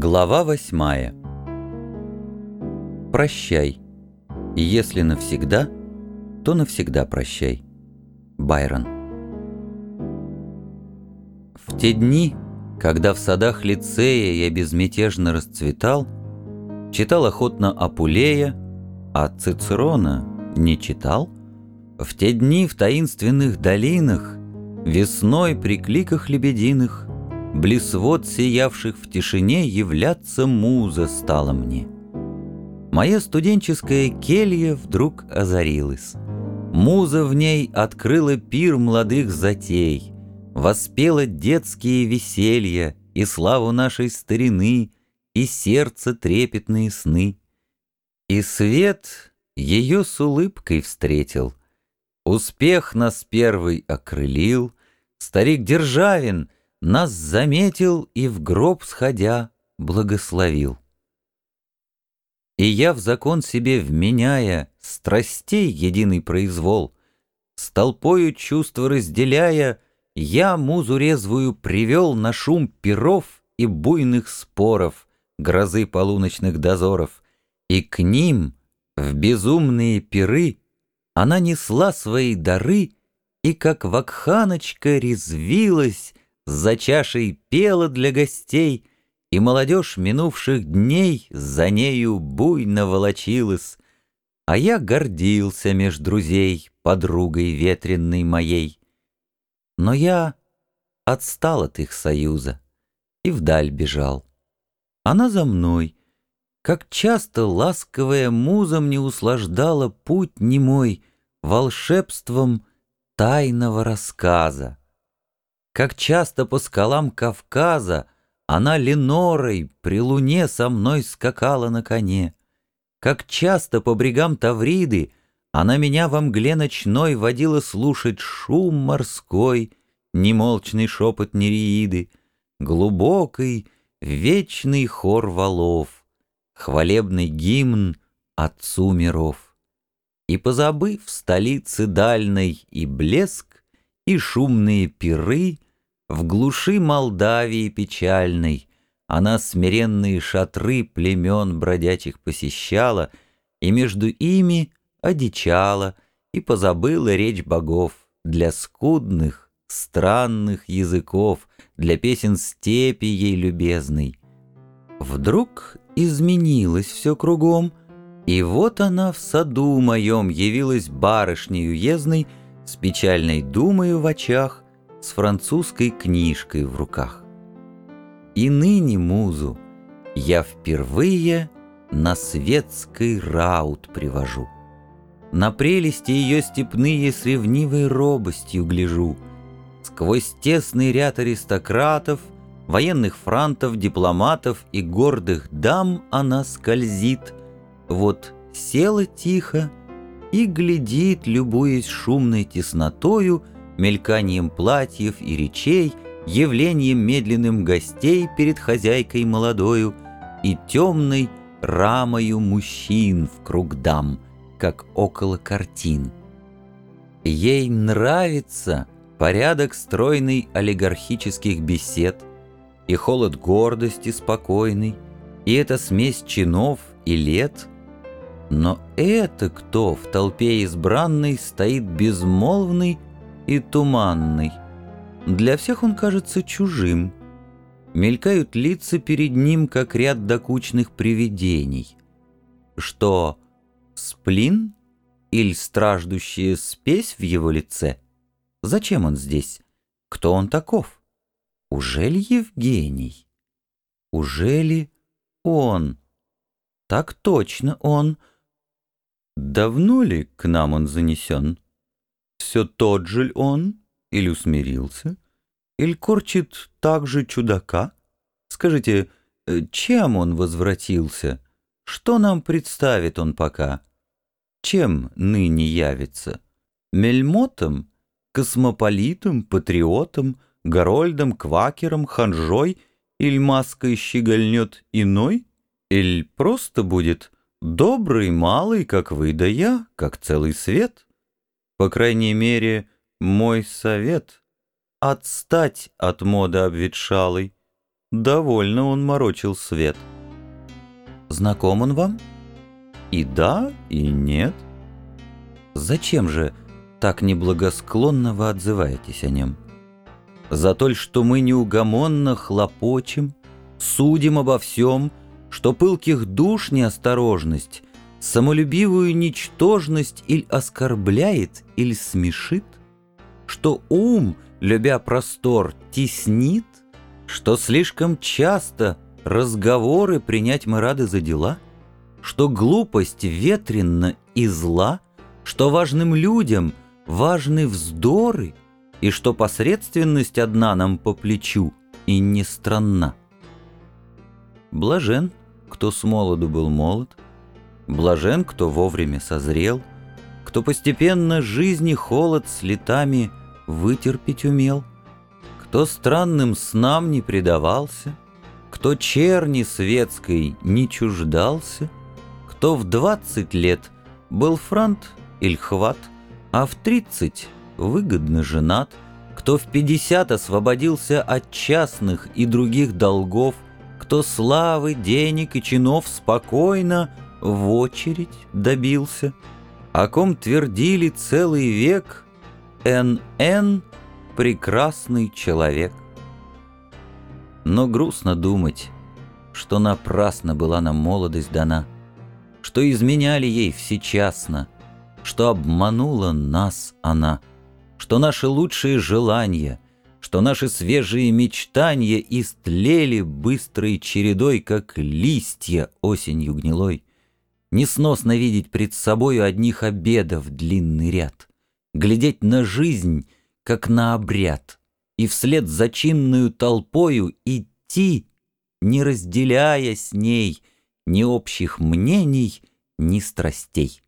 Глава восьмая Прощай. И если навсегда, то навсегда прощай. Байрон. В те дни, когда в садах лицея я безмятежно расцветал, читал охотно Апулея, а Цицерона не читал, в те дни в таинственных долинах, весной при кликах лебединых Близ вод, сиявших в тишине, являться муза стала мне. Моя студенческая келья вдруг озарилась. Муза в ней открыла пир молодых затей, Воспела детские веселья и славу нашей старины, И сердце трепетные сны. И свет ее с улыбкой встретил, Успех нас первый окрылил, Старик Державин — нас заметил и в гроб сходя благословил. И я в закон себе вменяя страстей единый произвол, с толпою чувства разделяя, я музу резвую привел на шум перов и буйных споров, грозы полуночных дозоров, и к ним, в безумные пиры, она несла свои дары, и как вакханочка резвилась, за чашей пела для гостей, И молодежь минувших дней За нею буйно волочилась, А я гордился меж друзей Подругой ветренной моей. Но я отстал от их союза И вдаль бежал. Она за мной, как часто ласковая муза Мне услаждала путь немой Волшебством тайного рассказа. Как часто по скалам Кавказа Она Ленорой при луне со мной скакала на коне. Как часто по брегам Тавриды Она меня во мгле ночной Водила слушать шум морской, Немолчный шепот нереиды, Глубокий, вечный хор валов, Хвалебный гимн Отцу миров. И позабыв столицы дальной и блеск, И шумные пиры, в глуши Молдавии печальной Она смиренные шатры племен бродячих посещала И между ими одичала И позабыла речь богов Для скудных, странных языков, Для песен степи ей любезной. Вдруг изменилось все кругом, И вот она в саду моем Явилась барышней уездной С печальной думою в очах, с французской книжкой в руках. И ныне музу я впервые на светский раут привожу. На прелести ее степные с ревнивой робостью гляжу. Сквозь тесный ряд аристократов, военных франтов, дипломатов и гордых дам она скользит. Вот села тихо и глядит, любуясь шумной теснотою, мельканием платьев и речей, явлением медленным гостей перед хозяйкой молодою и темной рамою мужчин в круг дам, как около картин. Ей нравится порядок стройный олигархических бесед, и холод гордости спокойный, и эта смесь чинов и лет. Но это кто в толпе избранной стоит безмолвный и туманный. Для всех он кажется чужим. Мелькают лица перед ним, как ряд докучных привидений. Что, сплин или страждущая спесь в его лице? Зачем он здесь? Кто он таков? Ужели Евгений? Ужели он? Так точно он. Давно ли к нам он занесен? Все тот же он? Или усмирился? Или корчит так же чудака? Скажите, э, чем он возвратился? Что нам представит он пока? Чем ныне явится? Мельмотом? Космополитом? Патриотом? Горольдом? Квакером? Ханжой? Или маской щегольнет иной? Или просто будет добрый, малый, как вы да я, как целый свет?» По крайней мере, мой совет — отстать от моды обветшалой. Довольно он морочил свет. Знаком он вам? И да, и нет. Зачем же так неблагосклонно вы отзываетесь о нем? За то, что мы неугомонно хлопочем, судим обо всем, что пылких душ неосторожность, самолюбивую ничтожность или оскорбляет, или смешит, что ум, любя простор, теснит, что слишком часто разговоры принять мы рады за дела, что глупость ветренна и зла, что важным людям важны вздоры, и что посредственность одна нам по плечу и не странна. Блажен, кто с молоду был молод, блажен, кто вовремя созрел, кто постепенно жизни холод с летами вытерпеть умел, кто странным снам не предавался, кто черни светской не чуждался, кто в двадцать лет был франт или хват, а в тридцать выгодно женат, кто в пятьдесят освободился от частных и других долгов, кто славы, денег и чинов спокойно в очередь добился, о ком твердили целый век «НН — прекрасный человек». Но грустно думать, что напрасно была нам молодость дана, что изменяли ей всечасно, что обманула нас она, что наши лучшие желания — что наши свежие мечтания истлели быстрой чередой, как листья осенью гнилой. Несносно видеть пред собою одних обедов длинный ряд, глядеть на жизнь, как на обряд, и вслед за чинную толпою идти, не разделяя с ней ни общих мнений, ни страстей.